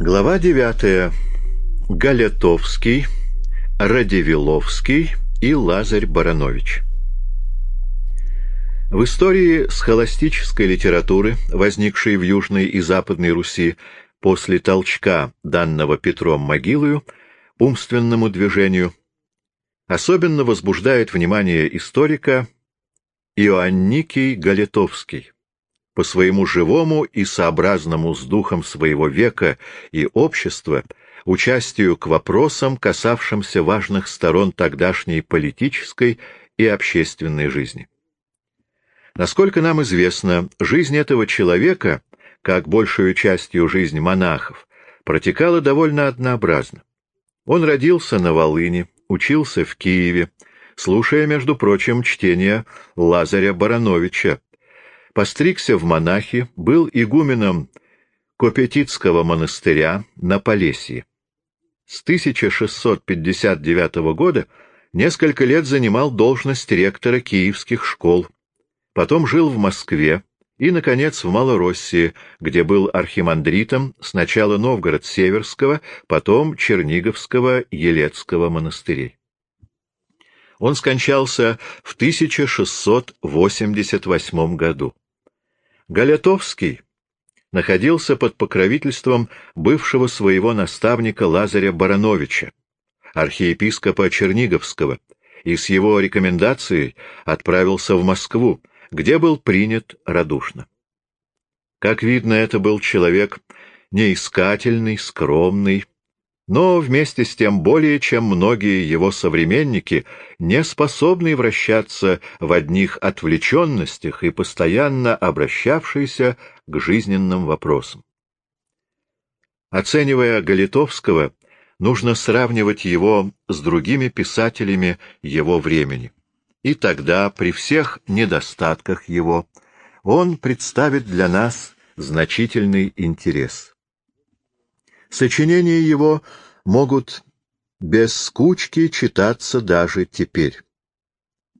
Глава 9. Галятовский, Радивиловский и Лазарь Баранович. В истории схоластической литературы, возникшей в Южной и Западной Руси после толчка, данного Петром Могилою, умственному движению, особенно возбуждает внимание историка Иоанникий Галятовский по своему живому и сообразному с духом своего века и общества участию к вопросам, касавшимся важных сторон тогдашней политической и общественной жизни. Насколько нам известно, жизнь этого человека, как большую частью жизнь монахов, протекала довольно однообразно. Он родился на Волыне, учился в Киеве, слушая, между прочим, чтение Лазаря Барановича, постригся в монахи, был игуменом Копетитского монастыря на Полесье. С 1659 года несколько лет занимал должность ректора киевских школ, потом жил в Москве и, наконец, в Малороссии, где был архимандритом сначала Новгород-Северского, потом Черниговского Елецкого монастырей. Он скончался в 1688 году. Галятовский находился под покровительством бывшего своего наставника Лазаря Барановича, архиепископа Черниговского, и с его рекомендацией отправился в Москву, где был принят радушно. Как видно, это был человек неискательный, скромный, но вместе с тем более чем многие его современники, не способный вращаться в одних отвлеченностях и постоянно обращавшийся к жизненным вопросам. Оценивая Галитовского, нужно сравнивать его с другими писателями его времени. И тогда, при всех недостатках его, он представит для нас значительный интерес. Сочинения его могут без скучки читаться даже теперь.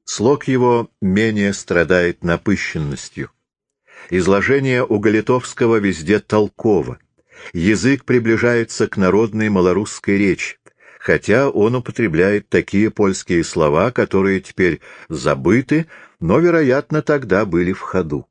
Слог его менее страдает напыщенностью. Изложение у Галитовского везде толково. Язык приближается к народной малорусской речи, хотя он употребляет такие польские слова, которые теперь забыты, но, вероятно, тогда были в ходу.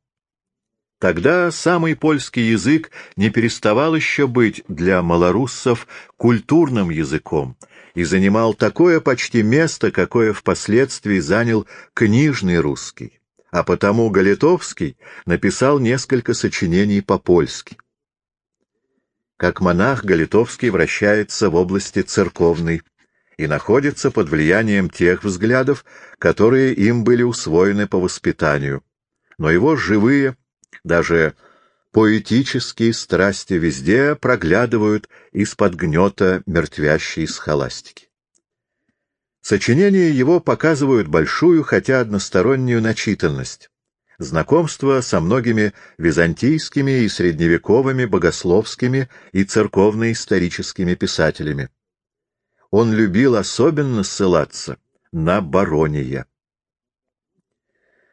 Тогда самый польский язык не переставал еще быть для малоруссов культурным языком и занимал такое почти место, какое впоследствии занял книжный русский, а потому Галитовский написал несколько сочинений по-польски. Как монах Галитовский вращается в области церковной и находится под влиянием тех взглядов, которые им были усвоены по воспитанию, но его живые, даже поэтические страсти везде проглядывают из-под гнета мертвящей схоластики. Сочинения его показывают большую, хотя одностороннюю начитанность, знакомство со многими византийскими и средневековыми богословскими и церковно-историческими писателями. Он любил особенно ссылаться на Барония.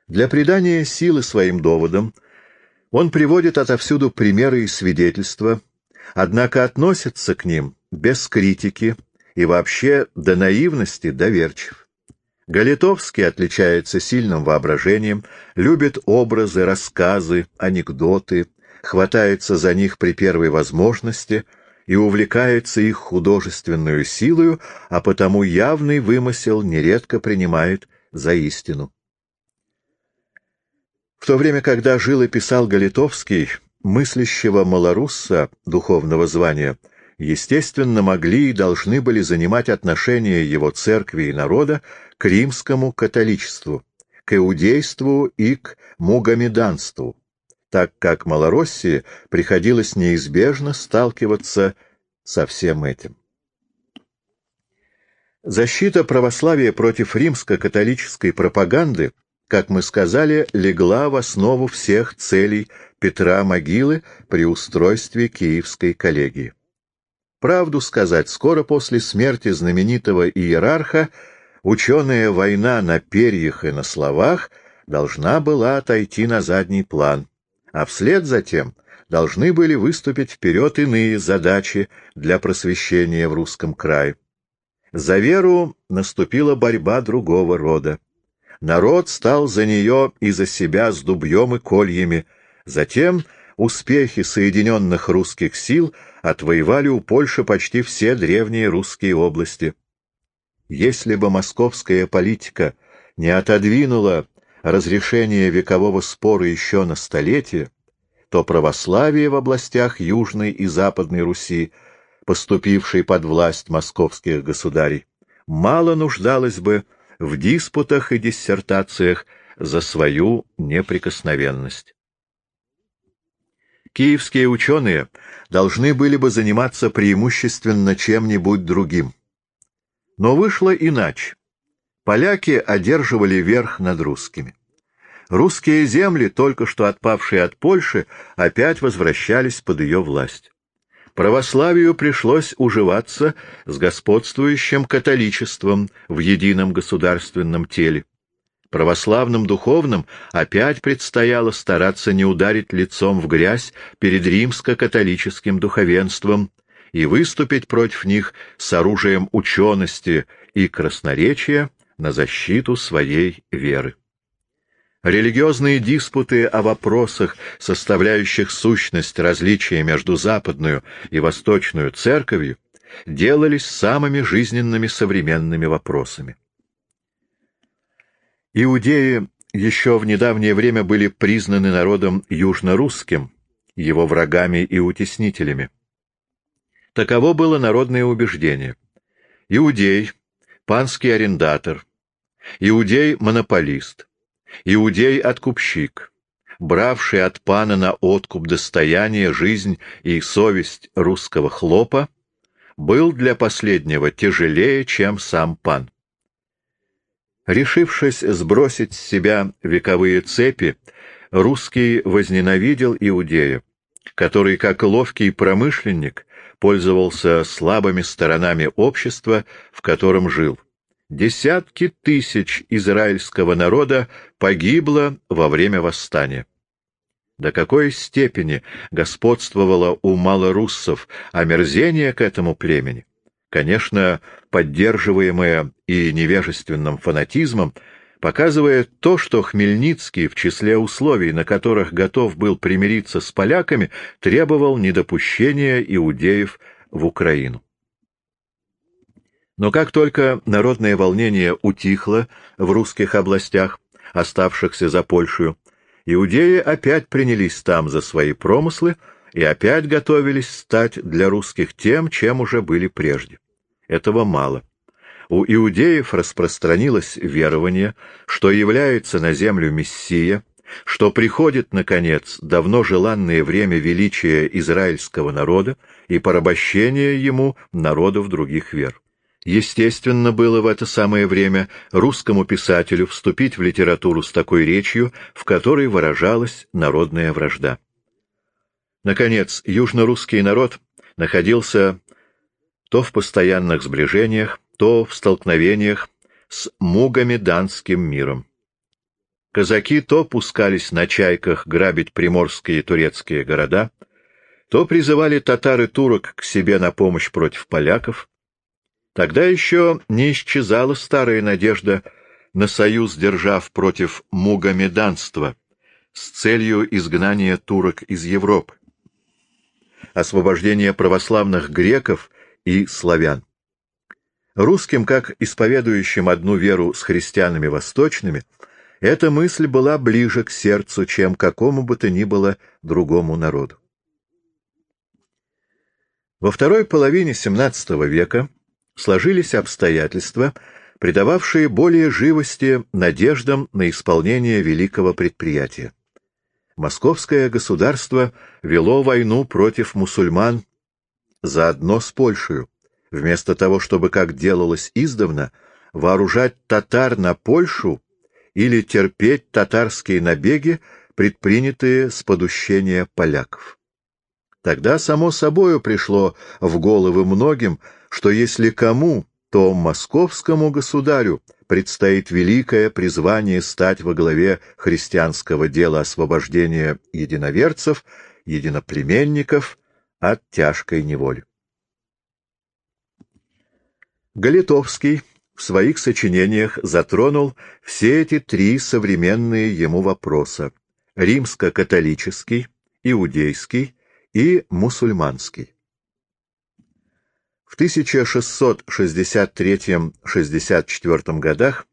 Для придания силы своим доводам – он приводит отовсюду примеры и свидетельства, однако относится к ним без критики и вообще до наивности доверчив. Галитовский отличается сильным воображением, любит образы, рассказы, анекдоты, хватается за них при первой возможности и увлекается их художественную силою, а потому явный вымысел нередко принимает за истину. В то время, когда жил и писал Галитовский, мыслящего малорусса духовного звания, естественно, могли и должны были занимать отношения его церкви и народа к римскому католичеству, к иудейству и к мугамеданству, так как Малороссии приходилось неизбежно сталкиваться со всем этим. Защита православия против римско-католической пропаганды как мы сказали, легла в основу всех целей Петра Могилы при устройстве Киевской коллегии. Правду сказать, скоро после смерти знаменитого иерарха ученая война на перьях и на словах должна была отойти на задний план, а вслед за тем должны были выступить вперед иные задачи для просвещения в русском крае. За веру наступила борьба другого рода. Народ стал за нее и за себя с дубьем и кольями. Затем успехи соединенных русских сил отвоевали у Польши почти все древние русские области. Если бы московская политика не отодвинула разрешение векового спора еще на столетие, то православие в областях Южной и Западной Руси, поступившей под власть московских государей, мало нуждалось бы в диспутах и диссертациях за свою неприкосновенность. Киевские ученые должны были бы заниматься преимущественно чем-нибудь другим. Но вышло иначе. Поляки одерживали верх над русскими. Русские земли, только что отпавшие от Польши, опять возвращались под ее власть. Православию пришлось уживаться с господствующим католичеством в едином государственном теле. Православным духовным опять предстояло стараться не ударить лицом в грязь перед римско-католическим духовенством и выступить против них с оружием учености и красноречия на защиту своей веры. Религиозные диспуты о вопросах, составляющих сущность различия между западную и восточную церковью, делались самыми жизненными современными вопросами. Иудеи еще в недавнее время были признаны народом южно-русским, его врагами и утеснителями. Таково было народное убеждение. Иудей — панский арендатор, иудей-монополист, Иудей-откупщик, бравший от пана на откуп достояние, жизнь и совесть русского хлопа, был для последнего тяжелее, чем сам пан. Решившись сбросить с себя вековые цепи, русский возненавидел иудея, который, как ловкий промышленник, пользовался слабыми сторонами общества, в котором жил. Десятки тысяч израильского народа погибло во время восстания. До какой степени господствовало у малоруссов омерзение к этому племени? Конечно, поддерживаемое и невежественным фанатизмом, показывает то, что Хмельницкий в числе условий, на которых готов был примириться с поляками, требовал недопущения иудеев в Украину. Но как только народное волнение утихло в русских областях, оставшихся за Польшей, иудеи опять принялись там за свои промыслы и опять готовились стать для русских тем, чем уже были прежде. Этого мало. У иудеев распространилось верование, что является на землю Мессия, что приходит, наконец, давно желанное время величия израильского народа и порабощения ему народов других вер. Естественно было в это самое время русскому писателю вступить в литературу с такой речью, в которой выражалась народная вражда. Наконец, южно-русский народ находился то в постоянных сближениях, то в столкновениях с мугамеданским миром. Казаки то пускались на чайках грабить приморские турецкие города, то призывали татары турок к себе на помощь против поляков, Тогда еще не исчезала старая надежда на союз держав против мугамеданства с целью изгнания турок из Европы, освобождения православных греков и славян. Русским, как исповедующим одну веру с христианами восточными, эта мысль была ближе к сердцу, чем какому бы то ни было другому народу. Во второй половине XVII века сложились обстоятельства, придававшие более живости надеждам на исполнение великого предприятия. Московское государство вело войну против мусульман заодно с Польшей, вместо того, чтобы, как делалось издавна, вооружать татар на Польшу или терпеть татарские набеги, предпринятые с подущения поляков. Тогда само собою пришло в головы многим, что если кому, то московскому государю предстоит великое призвание стать во главе христианского дела освобождения единоверцев единоплеменников от тяжкой неволи. Галитовский в своих сочинениях затронул все эти три современные ему вопроса — римско-католический, иудейский и мусульманский. В 1663-64 годах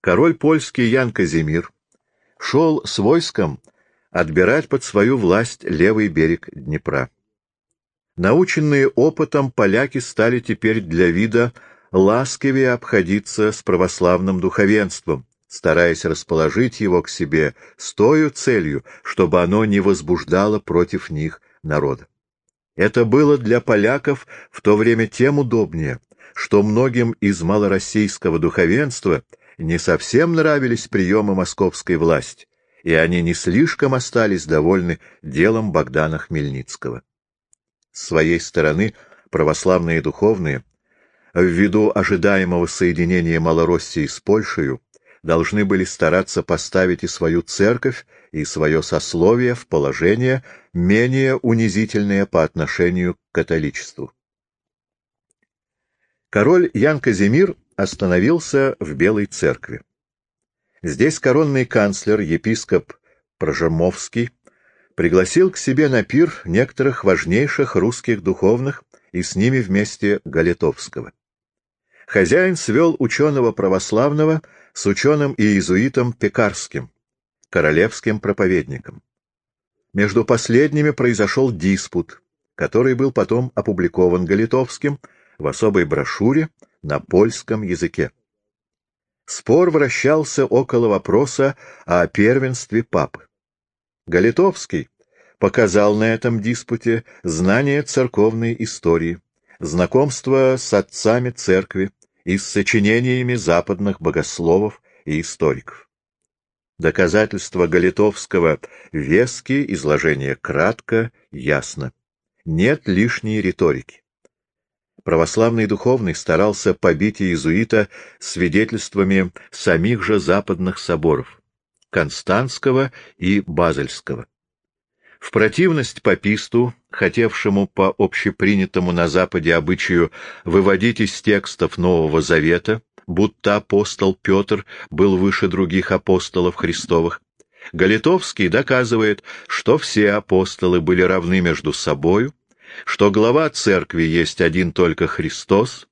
король польский Ян Казимир шел с войском отбирать под свою власть левый берег Днепра. Наученные опытом, поляки стали теперь для вида ласковее обходиться с православным духовенством, стараясь расположить его к себе с той целью, чтобы оно не возбуждало против них народа. Это было для поляков в то время тем удобнее, что многим из малороссийского духовенства не совсем нравились приемы московской власти, и они не слишком остались довольны делом Богдана Хмельницкого. С своей стороны православные духовные, ввиду ожидаемого соединения Малороссии с Польшей, должны были стараться поставить и свою церковь, и свое сословие в положение, менее унизительное по отношению к католичеству. Король Ян Казимир остановился в Белой церкви. Здесь коронный канцлер, епископ Прожермовский, пригласил к себе на пир некоторых важнейших русских духовных и с ними вместе Галетовского. Хозяин свел ученого православного с ученым иезуитом Пекарским, королевским проповедником. Между последними произошел диспут, который был потом опубликован Галитовским в особой брошюре на польском языке. Спор вращался около вопроса о первенстве папы. Галитовский показал на этом диспуте знание церковной истории, знакомство с отцами церкви и с сочинениями западных богословов и историков. Доказательства Галитовского вески, изложение кратко, ясно. Нет лишней риторики. Православный духовный старался побить иезуита свидетельствами самих же западных соборов — Константского и Базельского. В противность паписту, хотевшему по общепринятому на Западе обычаю выводить из текстов Нового Завета, будто апостол Петр был выше других апостолов Христовых, Галитовский доказывает, что все апостолы были равны между собою, что глава церкви есть один только Христос,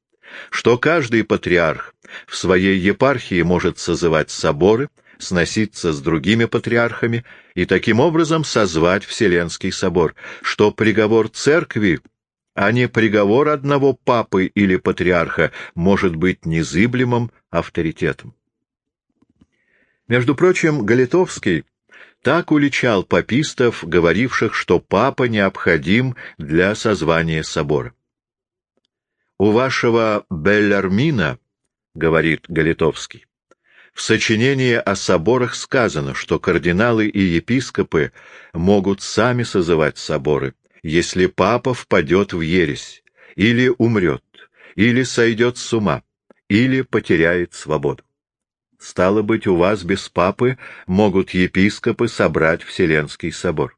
что каждый патриарх в своей епархии может созывать соборы, сноситься с другими патриархами и таким образом созвать Вселенский собор, что приговор церкви а не приговор одного папы или патриарха может быть незыблемым авторитетом. Между прочим, Галитовский так уличал папистов, говоривших, что папа необходим для созвания собора. «У вашего Беллермина, — говорит Галитовский, — в сочинении о соборах сказано, что кардиналы и епископы могут сами созывать соборы, если папа впадет в ересь, или умрет, или сойдет с ума, или потеряет свободу. Стало быть, у вас без папы могут епископы собрать Вселенский собор.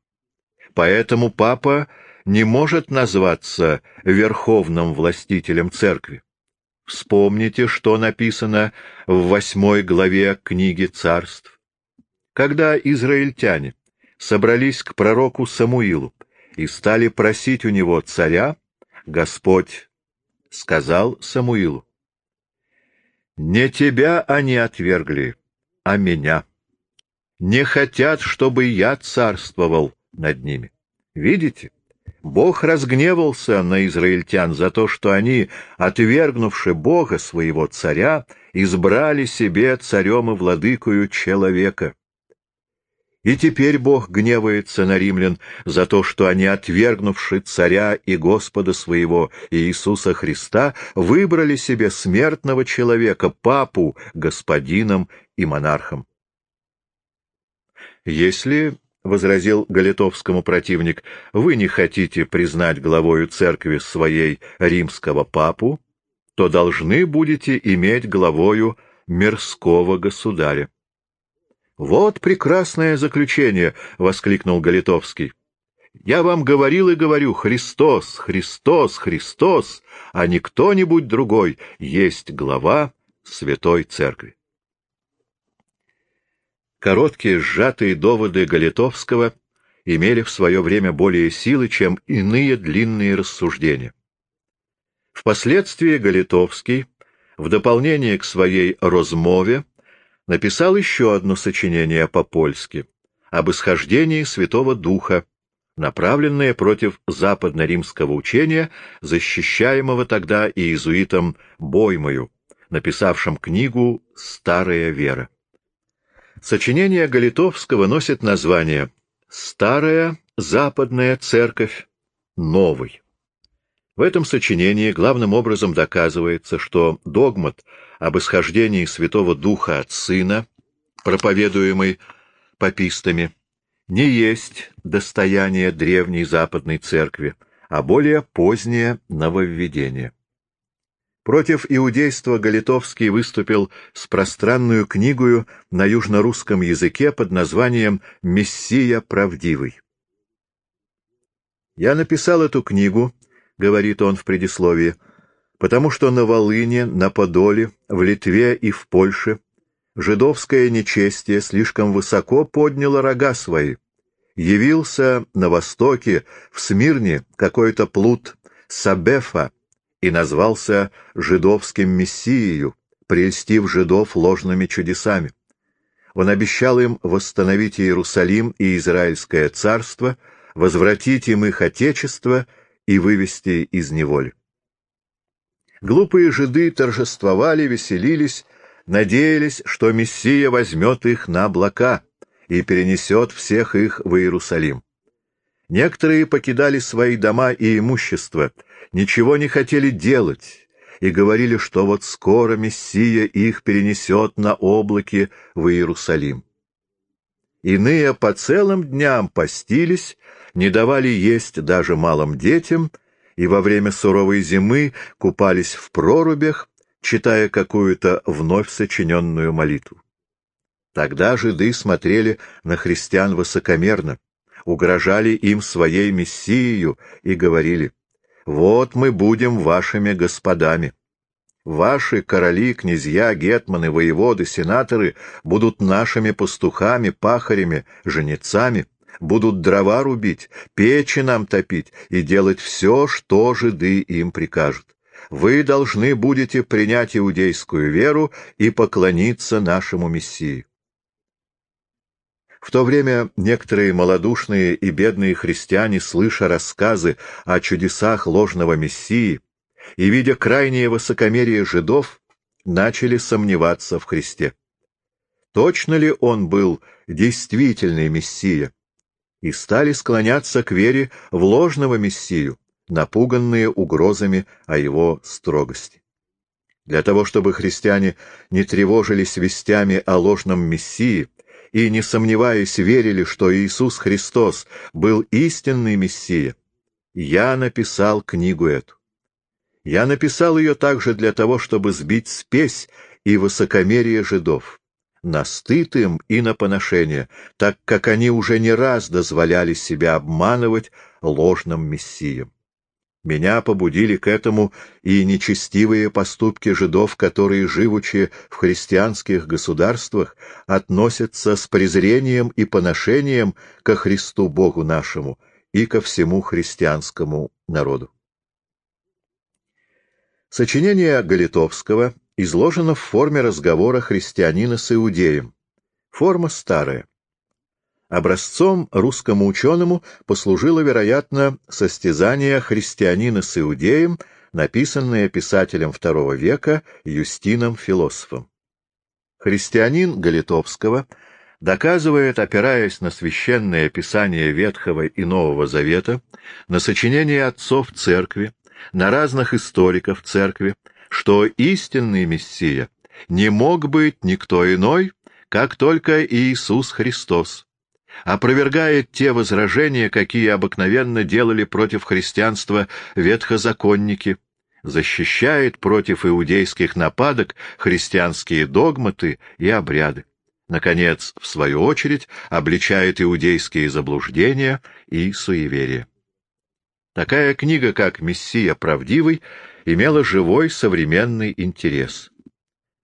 Поэтому папа не может назваться верховным властителем церкви. Вспомните, что написано в восьмой главе книги царств. Когда израильтяне собрались к пророку Самуилу и стали просить у него царя, Господь сказал Самуилу, «Не тебя они отвергли, а меня. Не хотят, чтобы я царствовал над ними. Видите?» Бог разгневался на израильтян за то, что они, отвергнувши Бога, своего царя, избрали себе царем и владыкою человека. И теперь Бог гневается на римлян за то, что они, отвергнувши царя и Господа своего Иисуса Христа, выбрали себе смертного человека, папу, господином и монархом. Если, — возразил Галитовскому противник, — вы не хотите признать главою церкви своей римского папу, то должны будете иметь главою мирского государя. «Вот прекрасное заключение!» — воскликнул Галитовский. Я вам говорил и говорю, Христос, Христос, Христос, а не кто-нибудь другой, есть глава Святой Церкви. Короткие сжатые доводы Галитовского имели в свое время более силы, чем иные длинные рассуждения. Впоследствии Галитовский, в дополнение к своей «Розмове», написал еще одно сочинение по-польски об исхождении Святого Духа, направленное против западно-римского учения, защищаемого тогда иезуитом Боймою, написавшим книгу «Старая вера». Сочинение Галитовского носит название «Старая западная церковь новой». В этом сочинении главным образом доказывается, что догмат об исхождении Святого Духа от Сына, проповедуемый папистами, не есть достояние древней Западной Церкви, а более позднее нововведение. Против иудейства Галитовский выступил с пространную книгою на южнорусском языке под названием «Мессия правдивый». «Я написал эту книгу», — говорит он в предисловии, «потому что на Волыне, на Подоле, в Литве и в Польше жидовское нечестие слишком высоко подняло рога свои. Явился на востоке, в Смирне, какой-то плут Сабефа, и назвался жидовским мессией, прельстив жидов ложными чудесами. Он обещал им восстановить Иерусалим и Израильское царство, возвратить им их отечество и вывести из неволи. Глупые жиды торжествовали, веселились, надеялись, что Мессия возьмет их на облака и перенесет всех их в Иерусалим. Некоторые покидали свои дома и имущество, ничего не хотели делать и говорили, что вот скоро Мессия их перенесет на облаке в Иерусалим. Иные по целым дням постились, не давали есть даже малым детям, и во время суровой зимы купались в прорубях, читая какую-то вновь сочиненную молитву. Тогда жиды смотрели на христиан высокомерно, угрожали им своей мессией и говорили, «Вот мы будем вашими господами. Ваши короли, князья, гетманы, воеводы, сенаторы будут нашими пастухами, пахарями, женицами, будут дрова рубить, печи нам топить и делать все, что жиды им прикажут. Вы должны будете принять иудейскую веру и поклониться нашему Мессии. В то время некоторые малодушные и бедные христиане, слыша рассказы о чудесах ложного Мессии и видя крайнее высокомерие жидов, начали сомневаться в Христе. Точно ли он был действительный Мессия? И стали склоняться к вере в ложного Мессию, напуганные угрозами о его строгости. Для того, чтобы христиане не тревожились вестями о ложном Мессии, и, не сомневаясь, верили, что Иисус Христос был истинный Мессия, я написал книгу эту. Я написал ее также для того, чтобы сбить спесь и высокомерие жидов, на стыд им и на поношение, так как они уже не раз дозволяли себя обманывать ложным мессиям. Меня побудили к этому и нечестивые поступки жидов, которые, живучи в христианских государствах, относятся с презрением и поношением ко Христу Богу нашему и ко всему христианскому народу. Сочинение Галитовского изложено в форме разговора христианина с иудеем. Форма старая. Образцом русскому ученому послужило, вероятно, состязание христианина с иудеем, написанное писателем II века Юстином Философом. Христианин Галитовского доказывает, опираясь на священное писание Ветхого и Нового Завета, на сочинение отцов церкви, на разных историков церкви, что истинный Мессия не мог быть никто иной, как только Иисус Христос, опровергает те возражения, какие обыкновенно делали против христианства ветхозаконники, защищает против иудейских нападок христианские догматы и обряды, наконец, в свою очередь, обличает иудейские заблуждения и суеверия. Такая книга, как «Мессия правдивый», имела живой современный интерес.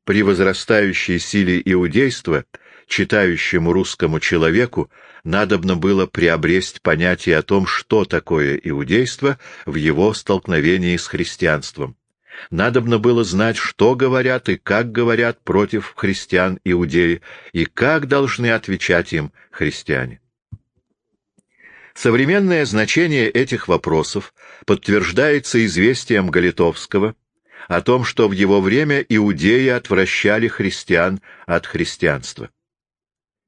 При возрастающей силе иудейства, читающему русскому человеку, надобно было приобресть понятие о том, что такое иудейство в его столкновении с христианством. Надобно было знать, что говорят и как говорят против христиан иудеи, и как должны отвечать им христиане. Современное значение этих вопросов подтверждается известием Галитовского о том, что в его время иудеи отвращали христиан от христианства.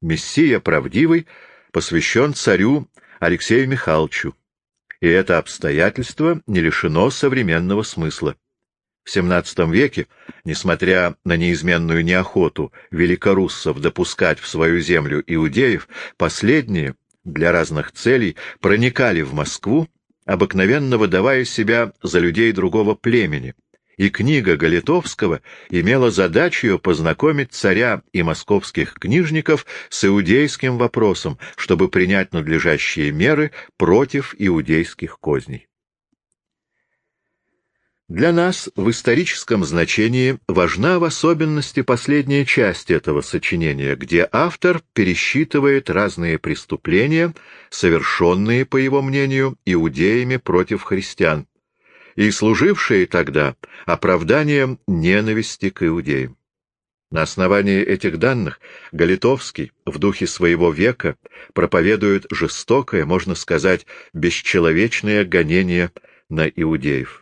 Мессия правдивый посвящен царю Алексею Михайловичу, и это обстоятельство не лишено современного смысла. В XVII веке, несмотря на неизменную неохоту великоруссов допускать в свою землю иудеев, последние для разных целей проникали в Москву, обыкновенно выдавая себя за людей другого племени, и книга Галитовского имела задачу познакомить царя и московских книжников с иудейским вопросом, чтобы принять надлежащие меры против иудейских козней. Для нас в историческом значении важна в особенности последняя часть этого сочинения, где автор пересчитывает разные преступления, совершенные, по его мнению, иудеями против христиан, и служившие тогда оправданием ненависти к иудеям. На основании этих данных Галитовский в духе своего века проповедует жестокое, можно сказать, бесчеловечное гонение на иудеев.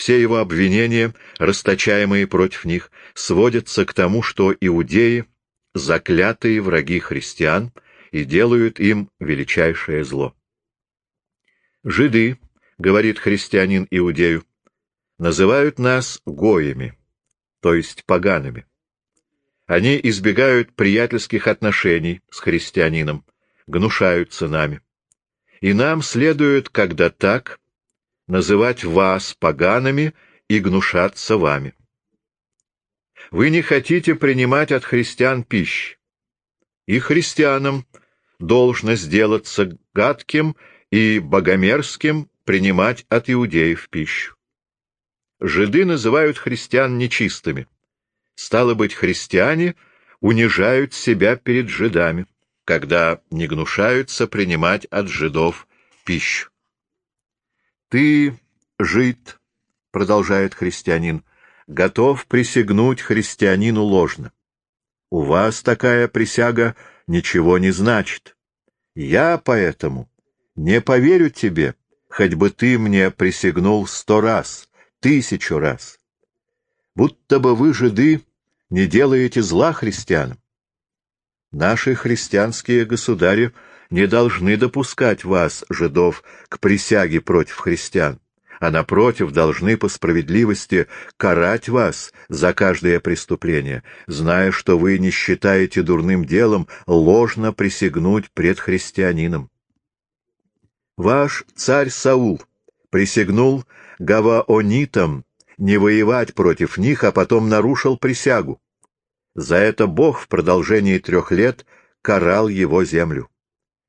Все его обвинения, расточаемые против них, сводятся к тому, что иудеи — заклятые враги христиан и делают им величайшее зло. «Жиды», — говорит христианин иудею, — «называют нас гоями, то есть погаными. Они избегают приятельских отношений с христианином, гнушаются нами. И нам следует, когда так, называть вас погаными и гнушаться вами. Вы не хотите принимать от христиан пищи, и христианам должно сделаться гадким и богомерзким принимать от иудеев пищу. Жиды называют христиан нечистыми. Стало быть, христиане унижают себя перед жидами, когда не гнушаются принимать от жидов пищу. Ты, жид, — продолжает христианин, — готов присягнуть христианину ложно. У вас такая присяга ничего не значит. Я поэтому не поверю тебе, хоть бы ты мне присягнул сто раз, тысячу раз. Будто бы вы, жиды, не делаете зла христианам. Наши христианские государи — не должны допускать вас, жидов, к присяге против христиан, а, напротив, должны по справедливости карать вас за каждое преступление, зная, что вы не считаете дурным делом ложно присягнуть пред христианином. Ваш царь Саул присягнул гаваонитам не воевать против них, а потом нарушил присягу. За это Бог в продолжении трех лет карал его землю.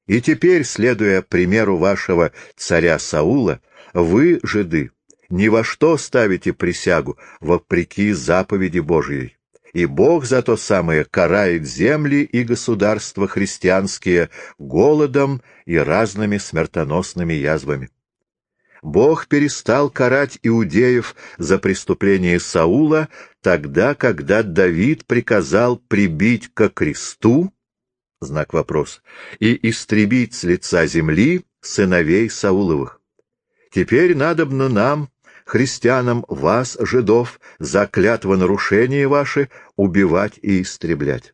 И теперь, следуя примеру вашего царя Саула, вы, жиды, ни во что ставите присягу, вопреки заповеди Божьей. И Бог за то самое карает земли и государства христианские голодом и разными смертоносными язвами. Бог перестал карать иудеев за преступление Саула тогда, когда Давид приказал прибить ко кресту знак вопроса, и истребить с лица земли сыновей Сауловых. Теперь надобно нам, христианам, вас, жидов, за клятвонарушение ваши убивать и истреблять.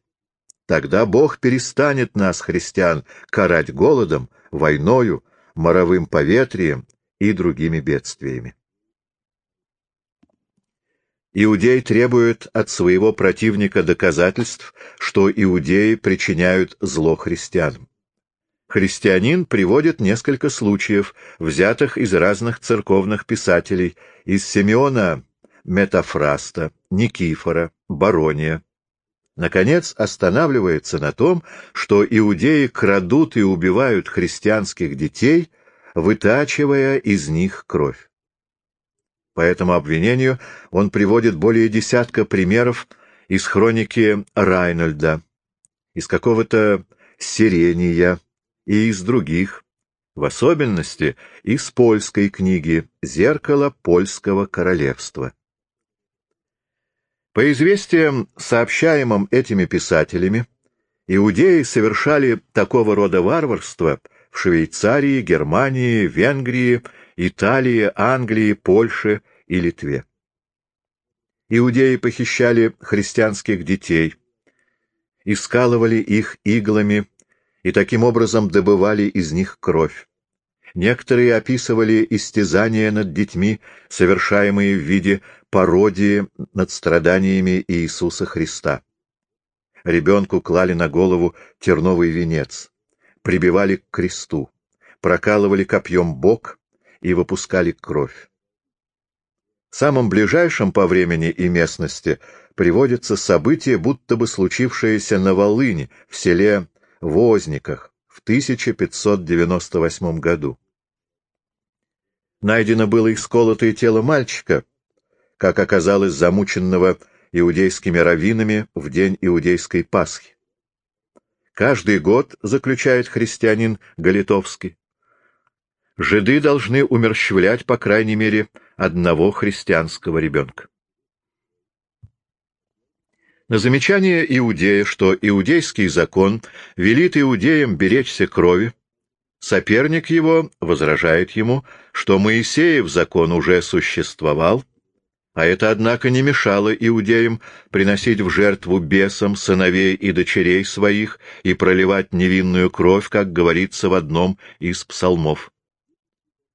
Тогда Бог перестанет нас, христиан, карать голодом, войною, моровым поветрием и другими бедствиями. Иудей требует от своего противника доказательств, что иудеи причиняют зло христианам. Христианин приводит несколько случаев, взятых из разных церковных писателей, из Симеона Метафраста, Никифора, Барония. наконец останавливается на том, что иудеи крадут и убивают христианских детей, вытачивая из них кровь. По этому обвинению он приводит более десятка примеров из хроники Райнольда, из какого-то Сирения и из других, в особенности из польской книги «Зеркало польского королевства». По известиям, сообщаемым этими писателями, иудеи совершали такого рода варварство в Швейцарии, Германии, Венгрии, Италии, Англии, Польше и Литве. Иудеи похищали христианских детей, искалывали их иглами и таким образом добывали из них кровь. Некоторые описывали истязания над детьми, совершаемые в виде пародии над страданиями Иисуса Христа. Ребенку клали на голову терновый венец, прибивали к кресту, прокалывали копьем бок и выпускали кровь. Самым ближайшим по времени и местности приводится событие, будто бы случившееся на Волыне, в селе Возниках, в 1598 году. Найдено было исколотое тело мальчика, как оказалось замученного иудейскими раввинами в день иудейской Пасхи. Каждый год, заключает христианин Галитовский, жиды должны умерщвлять, по крайней мере, одного христианского ребенка. На замечание иудея, что иудейский закон велит иудеям беречься крови, соперник его возражает ему, что Моисеев закон уже существовал, а это, однако, не мешало иудеям приносить в жертву бесам сыновей и дочерей своих и проливать невинную кровь, как говорится в одном из псалмов.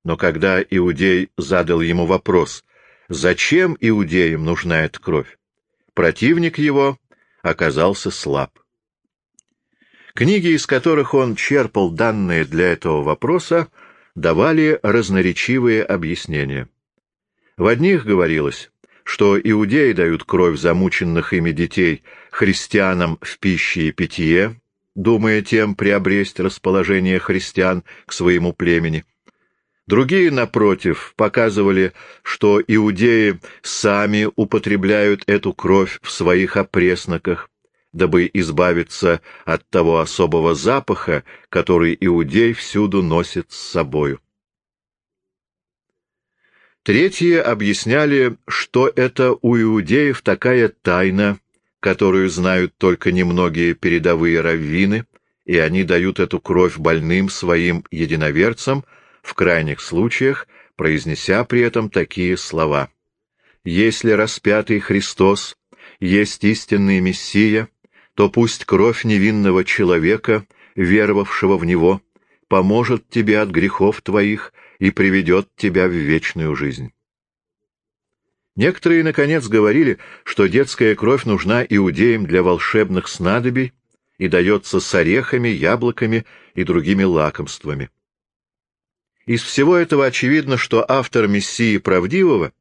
Но когда иудей задал ему вопрос, зачем иудеям нужна эта кровь, Противник его оказался слаб. Книги, из которых он черпал данные для этого вопроса, давали разноречивые объяснения. В одних говорилось, что иудеи дают кровь замученных ими детей христианам в пище и питье, думая тем приобресть расположение христиан к своему племени. Другие, напротив, показывали, что иудеи сами употребляют эту кровь в своих опресноках, дабы избавиться от того особого запаха, который иудей всюду носит с собою. Третьи объясняли, что это у иудеев такая тайна, которую знают только немногие передовые раввины, и они дают эту кровь больным своим единоверцам — в крайних случаях произнеся при этом такие слова. «Если распятый Христос есть истинный Мессия, то пусть кровь невинного человека, веровавшего в Него, поможет тебе от грехов твоих и приведет тебя в вечную жизнь». Некоторые, наконец, говорили, что детская кровь нужна иудеям для волшебных снадобий и дается с орехами, яблоками и другими лакомствами. Из всего этого очевидно, что автор Мессии правдивого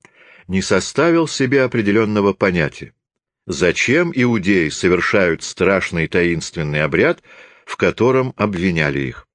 не составил себе определенного понятия. Зачем иудеи совершают страшный таинственный обряд, в котором обвиняли их?